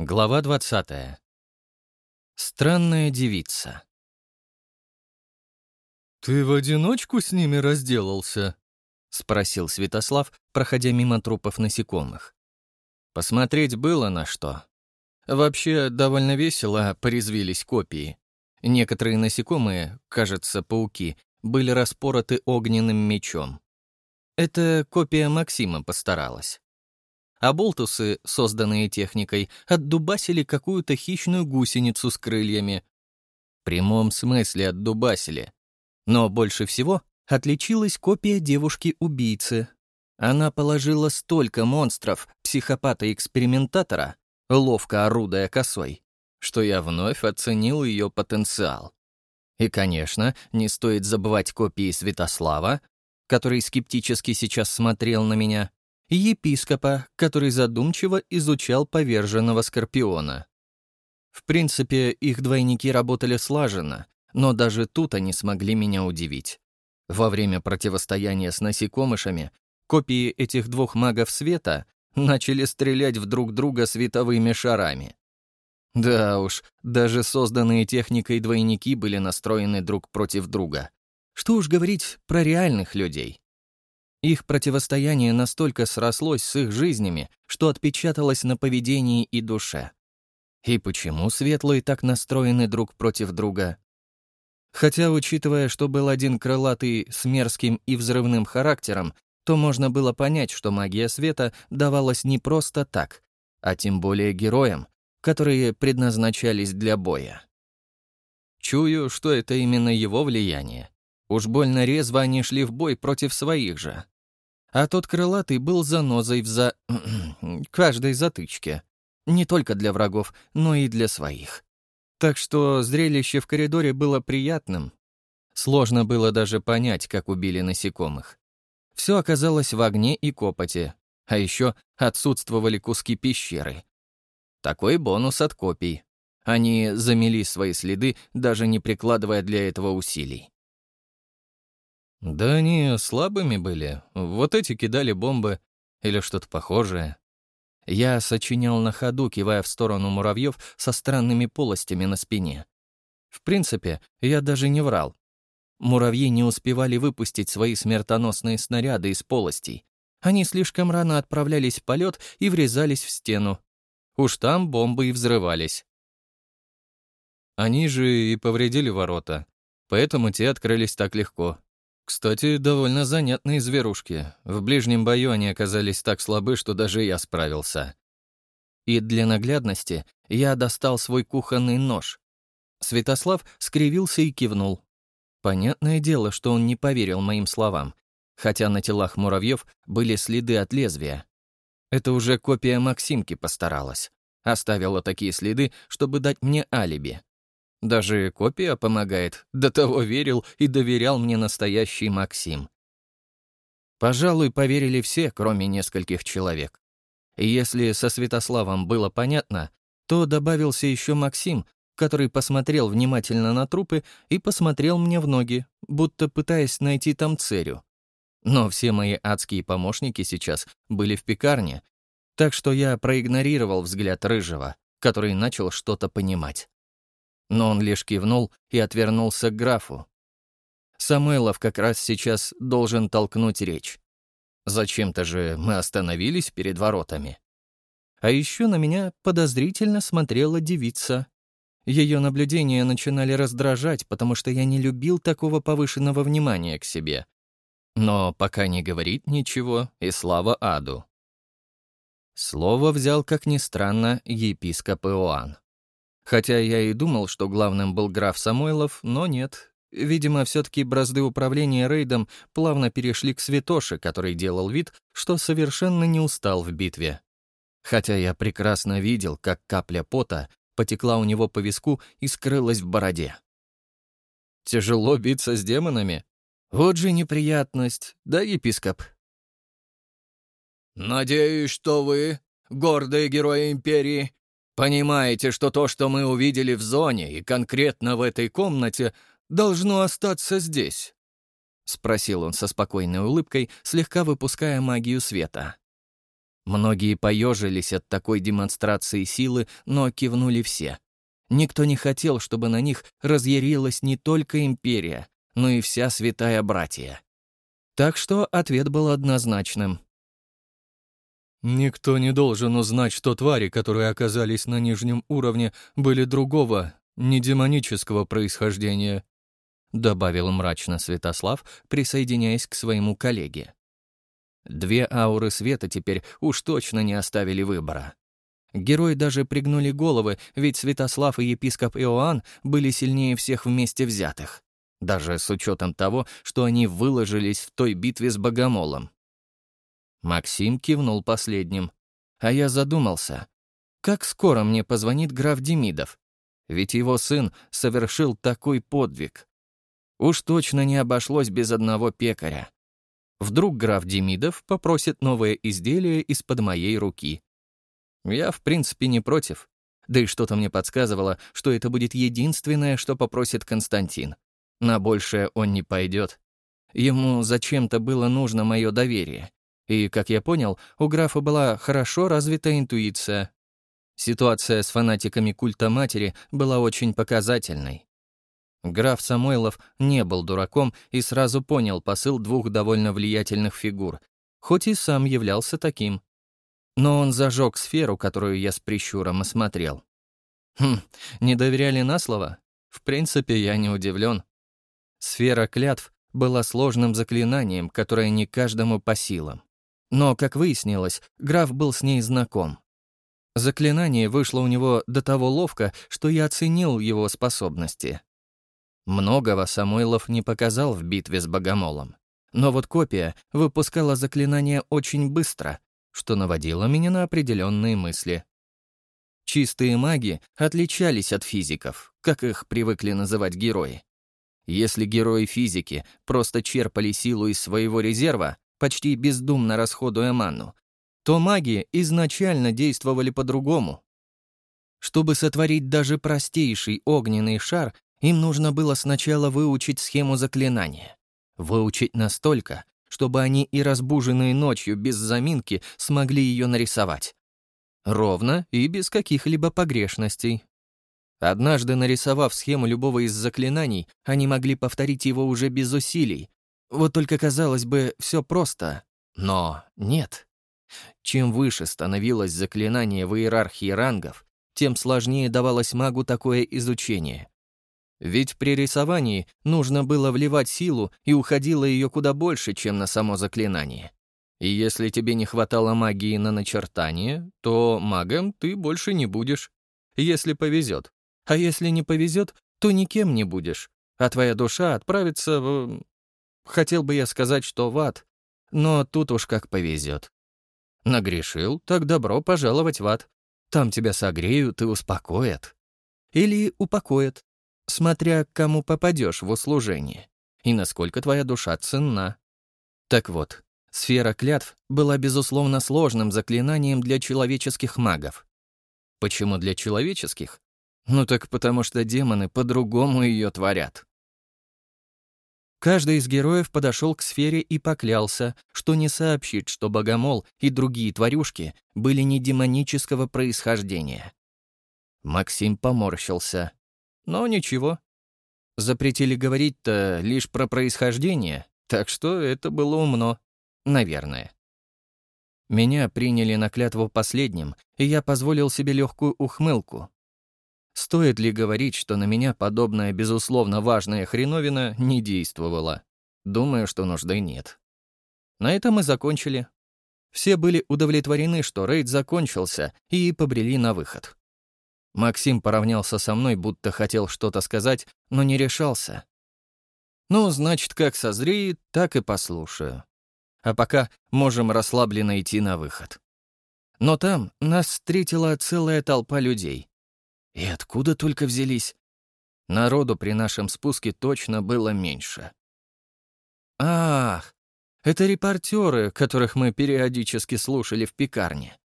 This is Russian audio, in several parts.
Глава 20. Странная девица. «Ты в одиночку с ними разделался?» — спросил Святослав, проходя мимо трупов насекомых. Посмотреть было на что. Вообще, довольно весело порезвились копии. Некоторые насекомые, кажется, пауки, были распороты огненным мечом. Это копия Максима постаралась а болтусы, созданные техникой, отдубасили какую-то хищную гусеницу с крыльями. В прямом смысле отдубасили. Но больше всего отличилась копия девушки-убийцы. Она положила столько монстров, психопата-экспериментатора, ловко орудая косой, что я вновь оценил ее потенциал. И, конечно, не стоит забывать копии Святослава, который скептически сейчас смотрел на меня, и епископа, который задумчиво изучал поверженного скорпиона. В принципе, их двойники работали слаженно, но даже тут они смогли меня удивить. Во время противостояния с насекомышами копии этих двух магов света начали стрелять в друг друга световыми шарами. Да уж, даже созданные техникой двойники были настроены друг против друга. Что уж говорить про реальных людей. Их противостояние настолько срослось с их жизнями, что отпечаталось на поведении и душе. И почему светлые так настроены друг против друга? Хотя, учитывая, что был один крылатый с мерзким и взрывным характером, то можно было понять, что магия света давалась не просто так, а тем более героям, которые предназначались для боя. Чую, что это именно его влияние. Уж больно резво они шли в бой против своих же а тот крылатый был занозой в за... каждой затычке. Не только для врагов, но и для своих. Так что зрелище в коридоре было приятным. Сложно было даже понять, как убили насекомых. Все оказалось в огне и копоте, а еще отсутствовали куски пещеры. Такой бонус от копий. Они замели свои следы, даже не прикладывая для этого усилий. Да они слабыми были. Вот эти кидали бомбы или что-то похожее. Я сочинял на ходу, кивая в сторону муравьев со странными полостями на спине. В принципе, я даже не врал. Муравьи не успевали выпустить свои смертоносные снаряды из полостей. Они слишком рано отправлялись в полет и врезались в стену. Уж там бомбы и взрывались. Они же и повредили ворота, поэтому те открылись так легко. Кстати, довольно занятные зверушки. В ближнем бою они оказались так слабы, что даже я справился. И для наглядности я достал свой кухонный нож. Святослав скривился и кивнул. Понятное дело, что он не поверил моим словам, хотя на телах муравьев были следы от лезвия. Это уже копия Максимки постаралась. Оставила такие следы, чтобы дать мне алиби. Даже копия помогает. До того верил и доверял мне настоящий Максим. Пожалуй, поверили все, кроме нескольких человек. Если со Святославом было понятно, то добавился еще Максим, который посмотрел внимательно на трупы и посмотрел мне в ноги, будто пытаясь найти там церю. Но все мои адские помощники сейчас были в пекарне, так что я проигнорировал взгляд Рыжего, который начал что-то понимать но он лишь кивнул и отвернулся к графу. Самойлов как раз сейчас должен толкнуть речь. Зачем-то же мы остановились перед воротами. А еще на меня подозрительно смотрела девица. Ее наблюдения начинали раздражать, потому что я не любил такого повышенного внимания к себе. Но пока не говорит ничего, и слава аду. Слово взял, как ни странно, епископ Иоанн. Хотя я и думал, что главным был граф Самойлов, но нет. Видимо, все-таки бразды управления рейдом плавно перешли к Святоше, который делал вид, что совершенно не устал в битве. Хотя я прекрасно видел, как капля пота потекла у него по виску и скрылась в бороде. Тяжело биться с демонами? Вот же неприятность, да, епископ? «Надеюсь, что вы, гордые герои Империи, Понимаете, что то, что мы увидели в зоне и конкретно в этой комнате, должно остаться здесь?» — спросил он со спокойной улыбкой, слегка выпуская магию света. Многие поежились от такой демонстрации силы, но кивнули все. Никто не хотел, чтобы на них разъярилась не только империя, но и вся святая братья. Так что ответ был однозначным. «Никто не должен узнать, что твари, которые оказались на нижнем уровне, были другого, не демонического происхождения», добавил мрачно Святослав, присоединяясь к своему коллеге. Две ауры света теперь уж точно не оставили выбора. Герои даже пригнули головы, ведь Святослав и епископ Иоанн были сильнее всех вместе взятых. Даже с учетом того, что они выложились в той битве с Богомолом. Максим кивнул последним. А я задумался, как скоро мне позвонит граф Демидов? Ведь его сын совершил такой подвиг. Уж точно не обошлось без одного пекаря. Вдруг граф Демидов попросит новое изделие из-под моей руки. Я, в принципе, не против. Да и что-то мне подсказывало, что это будет единственное, что попросит Константин. На большее он не пойдет. Ему зачем-то было нужно мое доверие. И, как я понял, у графа была хорошо развита интуиция. Ситуация с фанатиками культа матери была очень показательной. Граф Самойлов не был дураком и сразу понял посыл двух довольно влиятельных фигур, хоть и сам являлся таким. Но он зажег сферу, которую я с прищуром осмотрел. Хм, не доверяли на слово? В принципе, я не удивлен. Сфера клятв была сложным заклинанием, которое не каждому по силам. Но, как выяснилось, граф был с ней знаком. Заклинание вышло у него до того ловко, что я оценил его способности. Многого Самойлов не показал в битве с Богомолом. Но вот копия выпускала заклинание очень быстро, что наводило меня на определенные мысли. Чистые маги отличались от физиков, как их привыкли называть герои. Если герои физики просто черпали силу из своего резерва, почти бездумно расходуя ману, то маги изначально действовали по-другому. Чтобы сотворить даже простейший огненный шар, им нужно было сначала выучить схему заклинания. Выучить настолько, чтобы они и разбуженные ночью без заминки смогли ее нарисовать. Ровно и без каких-либо погрешностей. Однажды нарисовав схему любого из заклинаний, они могли повторить его уже без усилий. Вот только, казалось бы, все просто. Но нет. Чем выше становилось заклинание в иерархии рангов, тем сложнее давалось магу такое изучение. Ведь при рисовании нужно было вливать силу, и уходило ее куда больше, чем на само заклинание. И если тебе не хватало магии на начертание, то магом ты больше не будешь. Если повезет. А если не повезет, то никем не будешь. А твоя душа отправится в... Хотел бы я сказать, что в ад, но тут уж как повезет. Нагрешил, так добро пожаловать в ад. Там тебя согреют и успокоят. Или упокоят, смотря к кому попадешь в услужение и насколько твоя душа ценна. Так вот, сфера клятв была, безусловно, сложным заклинанием для человеческих магов. Почему для человеческих? Ну так потому что демоны по-другому ее творят. Каждый из героев подошел к сфере и поклялся, что не сообщит, что Богомол и другие тварюшки были не демонического происхождения. Максим поморщился. Но ничего. Запретили говорить-то лишь про происхождение, так что это было умно. Наверное. Меня приняли на клятву последним, и я позволил себе легкую ухмылку. Стоит ли говорить, что на меня подобная, безусловно, важная хреновина не действовала? Думаю, что нужды нет. На этом мы закончили. Все были удовлетворены, что рейд закончился, и побрели на выход. Максим поравнялся со мной, будто хотел что-то сказать, но не решался. Ну, значит, как созреет, так и послушаю. А пока можем расслабленно идти на выход. Но там нас встретила целая толпа людей. И откуда только взялись? Народу при нашем спуске точно было меньше. Ах, это репортеры, которых мы периодически слушали в пекарне.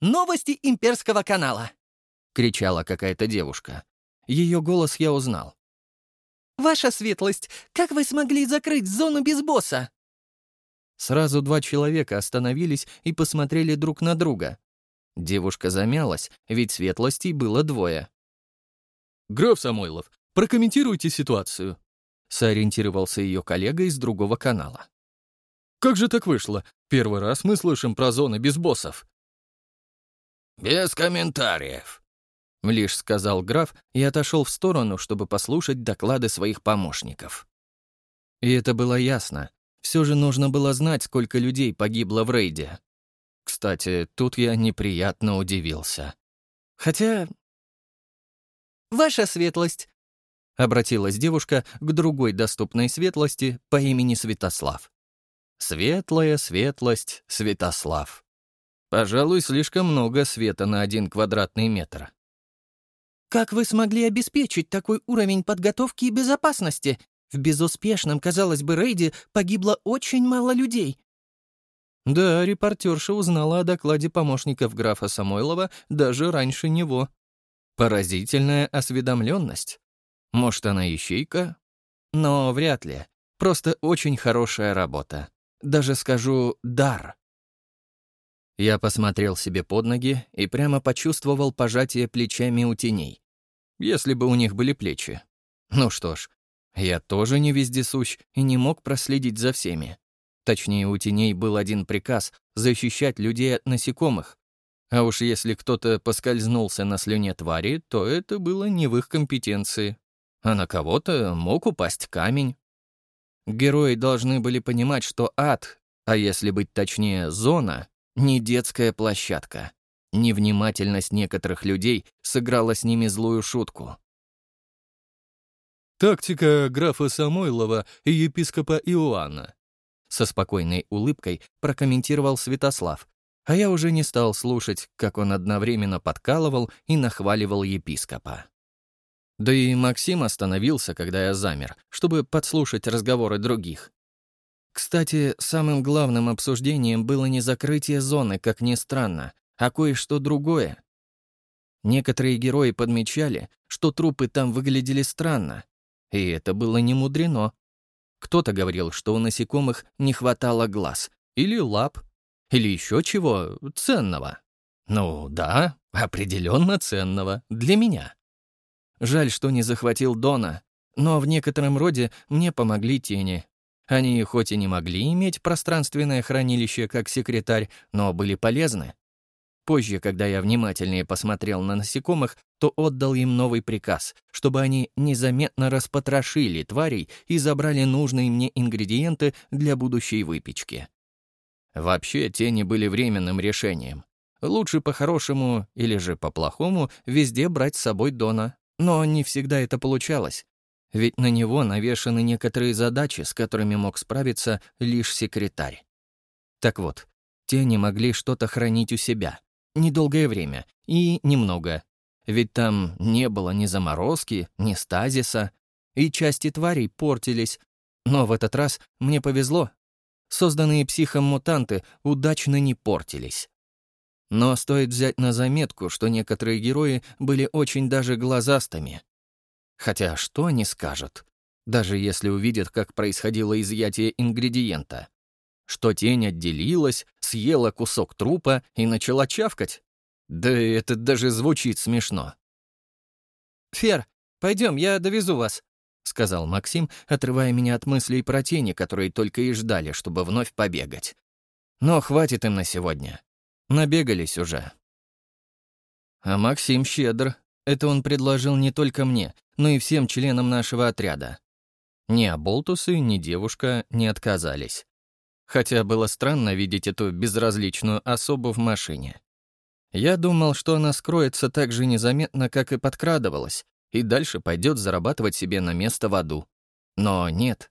«Новости имперского канала!» — кричала какая-то девушка. Ее голос я узнал. «Ваша светлость, как вы смогли закрыть зону без босса?» Сразу два человека остановились и посмотрели друг на друга. Девушка замялась, ведь светлостей было двое. «Граф Самойлов, прокомментируйте ситуацию», — сориентировался ее коллега из другого канала. «Как же так вышло? Первый раз мы слышим про зоны без боссов». «Без комментариев», — лишь сказал граф и отошел в сторону, чтобы послушать доклады своих помощников. И это было ясно. Все же нужно было знать, сколько людей погибло в рейде. Кстати, тут я неприятно удивился. Хотя... «Ваша светлость!» — обратилась девушка к другой доступной светлости по имени Святослав. Светлая светлость Святослав. Пожалуй, слишком много света на один квадратный метр. «Как вы смогли обеспечить такой уровень подготовки и безопасности? В безуспешном, казалось бы, рейде погибло очень мало людей». Да, репортерша узнала о докладе помощников графа Самойлова даже раньше него. Поразительная осведомленность. Может, она ищейка? Но вряд ли. Просто очень хорошая работа. Даже скажу «дар». Я посмотрел себе под ноги и прямо почувствовал пожатие плечами у теней. Если бы у них были плечи. Ну что ж, я тоже не вездесущ и не мог проследить за всеми. Точнее, у теней был один приказ — защищать людей от насекомых. А уж если кто-то поскользнулся на слюне твари, то это было не в их компетенции. А на кого-то мог упасть камень. Герои должны были понимать, что ад, а если быть точнее, зона, не детская площадка. Невнимательность некоторых людей сыграла с ними злую шутку. «Тактика графа Самойлова и епископа Иоанна», со спокойной улыбкой прокомментировал Святослав, а я уже не стал слушать, как он одновременно подкалывал и нахваливал епископа. Да и Максим остановился, когда я замер, чтобы подслушать разговоры других. Кстати, самым главным обсуждением было не закрытие зоны, как ни странно, а кое-что другое. Некоторые герои подмечали, что трупы там выглядели странно, и это было не мудрено. Кто-то говорил, что у насекомых не хватало глаз, или лап, или еще чего ценного. Ну да, определенно ценного для меня. Жаль, что не захватил Дона, но в некотором роде мне помогли тени, они хоть и не могли иметь пространственное хранилище как секретарь, но были полезны. Позже, когда я внимательнее посмотрел на насекомых, то отдал им новый приказ, чтобы они незаметно распотрошили тварей и забрали нужные мне ингредиенты для будущей выпечки. Вообще, тени были временным решением. Лучше по-хорошему или же по-плохому везде брать с собой Дона. Но не всегда это получалось. Ведь на него навешаны некоторые задачи, с которыми мог справиться лишь секретарь. Так вот, тени могли что-то хранить у себя. Недолгое время и немного. Ведь там не было ни заморозки, ни стазиса, и части тварей портились. Но в этот раз мне повезло. Созданные психом мутанты удачно не портились. Но стоит взять на заметку, что некоторые герои были очень даже глазастыми. Хотя что они скажут, даже если увидят, как происходило изъятие ингредиента? Что тень отделилась, съела кусок трупа и начала чавкать? Да это даже звучит смешно. «Фер, пойдем, я довезу вас», — сказал Максим, отрывая меня от мыслей про тени, которые только и ждали, чтобы вновь побегать. Но хватит им на сегодня. Набегались уже. А Максим щедр, это он предложил не только мне, но и всем членам нашего отряда. Ни Аболтусы, ни девушка не отказались. Хотя было странно видеть эту безразличную особу в машине. Я думал, что она скроется так же незаметно, как и подкрадывалась, и дальше пойдет зарабатывать себе на место в аду. Но нет.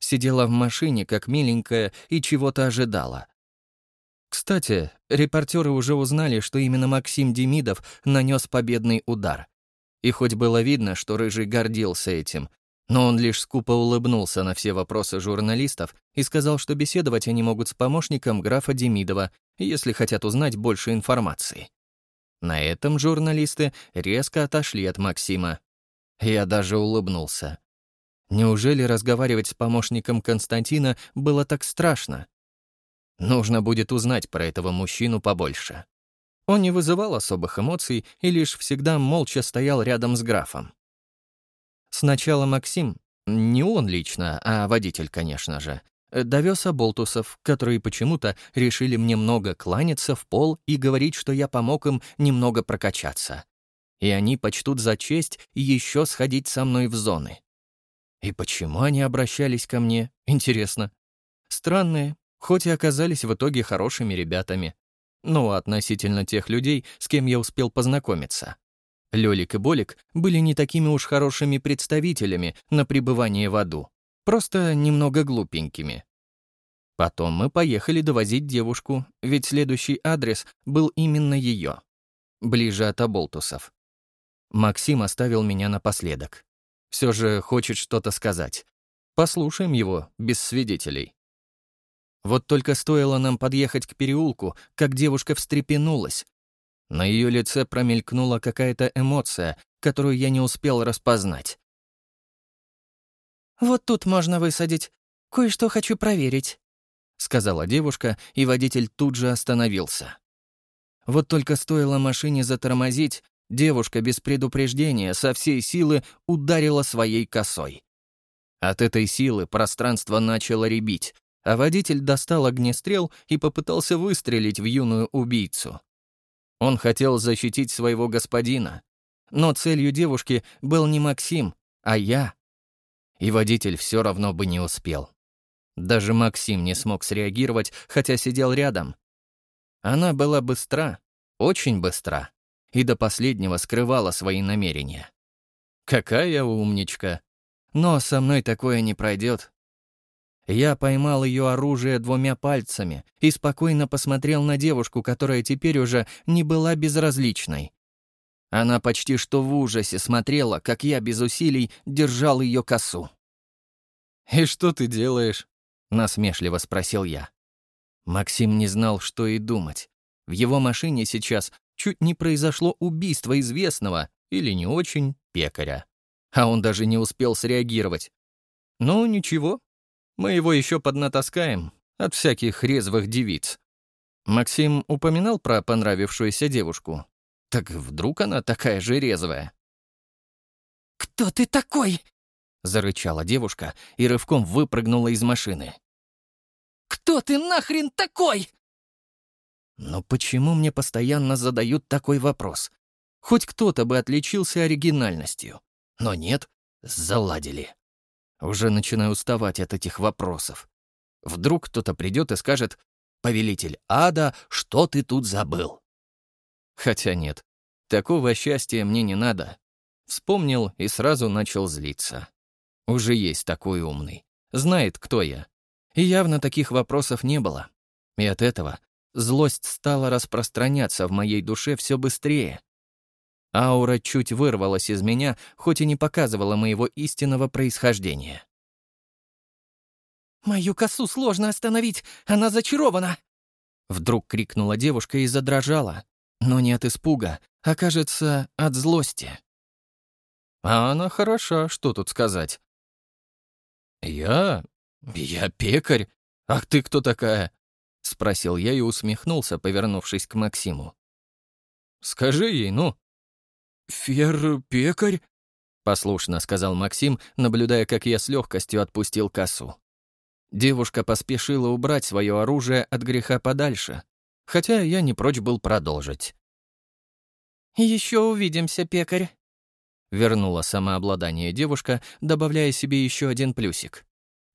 Сидела в машине, как миленькая, и чего-то ожидала. Кстати, репортеры уже узнали, что именно Максим Демидов нанес победный удар. И хоть было видно, что Рыжий гордился этим, но он лишь скупо улыбнулся на все вопросы журналистов и сказал, что беседовать они могут с помощником графа Демидова, если хотят узнать больше информации. На этом журналисты резко отошли от Максима. Я даже улыбнулся. Неужели разговаривать с помощником Константина было так страшно? Нужно будет узнать про этого мужчину побольше. Он не вызывал особых эмоций и лишь всегда молча стоял рядом с графом. Сначала Максим, не он лично, а водитель, конечно же, довез оболтусов, которые почему-то решили мне много кланяться в пол и говорить, что я помог им немного прокачаться. И они почтут за честь еще сходить со мной в зоны. И почему они обращались ко мне, интересно? Странные, хоть и оказались в итоге хорошими ребятами. Ну, относительно тех людей, с кем я успел познакомиться. Лёлик и Болик были не такими уж хорошими представителями на пребывание в аду, просто немного глупенькими. Потом мы поехали довозить девушку, ведь следующий адрес был именно ее, ближе от оболтусов. Максим оставил меня напоследок. Все же хочет что-то сказать. Послушаем его, без свидетелей. Вот только стоило нам подъехать к переулку, как девушка встрепенулась. На ее лице промелькнула какая-то эмоция, которую я не успел распознать. «Вот тут можно высадить. Кое-что хочу проверить», — сказала девушка, и водитель тут же остановился. Вот только стоило машине затормозить, девушка без предупреждения со всей силы ударила своей косой. От этой силы пространство начало ребить, а водитель достал огнестрел и попытался выстрелить в юную убийцу. Он хотел защитить своего господина, но целью девушки был не Максим, а я. И водитель все равно бы не успел. Даже Максим не смог среагировать, хотя сидел рядом. Она была быстра, очень быстра, и до последнего скрывала свои намерения. Какая умничка. Но со мной такое не пройдет, я поймал ее оружие двумя пальцами и спокойно посмотрел на девушку, которая теперь уже не была безразличной. Она почти что в ужасе смотрела, как я без усилий держал ее косу. «И что ты делаешь?» — насмешливо спросил я. Максим не знал, что и думать. В его машине сейчас чуть не произошло убийство известного, или не очень, пекаря. А он даже не успел среагировать. Ну, ничего, мы его еще поднатаскаем от всяких резвых девиц. Максим упоминал про понравившуюся девушку. Так вдруг она такая же резвая? «Кто ты такой?» — зарычала девушка и рывком выпрыгнула из машины. «Кто ты нахрен такой?» Но почему мне постоянно задают такой вопрос? Хоть кто-то бы отличился оригинальностью. Но нет, заладили. Уже начинаю уставать от этих вопросов. Вдруг кто-то придет и скажет «Повелитель ада, что ты тут забыл?» Хотя нет, такого счастья мне не надо. Вспомнил и сразу начал злиться. Уже есть такой умный. Знает, кто я. И явно таких вопросов не было. И от этого злость стала распространяться в моей душе все быстрее. Аура чуть вырвалась из меня, хоть и не показывала моего истинного происхождения. «Мою косу сложно остановить, она зачарована!» Вдруг крикнула девушка и задрожала, но не от испуга, а, кажется, от злости. А она хороша, что тут сказать. «Я? Я пекарь? Ах ты кто такая?» — спросил я и усмехнулся, повернувшись к Максиму. «Скажи ей, ну, «Фер-пекарь?» — послушно сказал Максим, наблюдая, как я с легкостью отпустил косу. Девушка поспешила убрать свое оружие от греха подальше, хотя я не прочь был продолжить. «Еще увидимся, пекарь», — вернула самообладание девушка, добавляя себе еще один плюсик.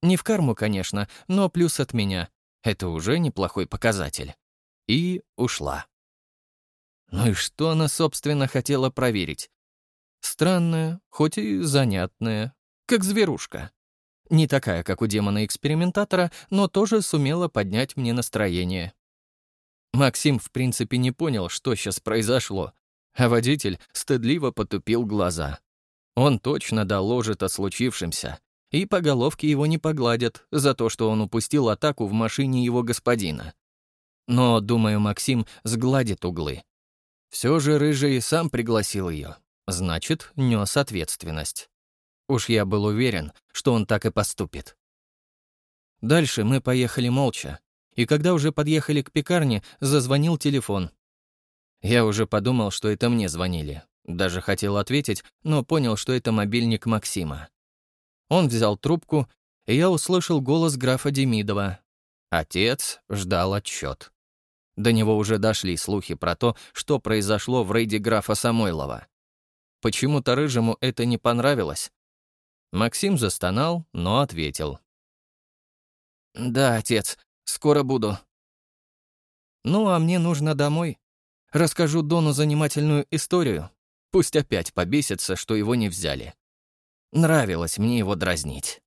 Не в карму, конечно, но плюс от меня. Это уже неплохой показатель. И ушла. Ну и что она, собственно, хотела проверить? Странная, хоть и занятная, как зверушка. Не такая, как у демона-экспериментатора, но тоже сумела поднять мне настроение. Максим, в принципе, не понял, что сейчас произошло, а водитель стыдливо потупил глаза. Он точно доложит о случившемся, и по головке его не погладят за то, что он упустил атаку в машине его господина. Но, думаю, Максим сгладит углы. Все же Рыжий сам пригласил ее, значит, нес ответственность. Уж я был уверен, что он так и поступит. Дальше мы поехали молча, и когда уже подъехали к пекарне, зазвонил телефон. Я уже подумал, что это мне звонили. Даже хотел ответить, но понял, что это мобильник Максима. Он взял трубку, и я услышал голос графа Демидова. Отец ждал отчет. До него уже дошли слухи про то, что произошло в рейде графа Самойлова. Почему-то Рыжему это не понравилось. Максим застонал, но ответил. «Да, отец, скоро буду». «Ну, а мне нужно домой. Расскажу Дону занимательную историю. Пусть опять побесится, что его не взяли. Нравилось мне его дразнить.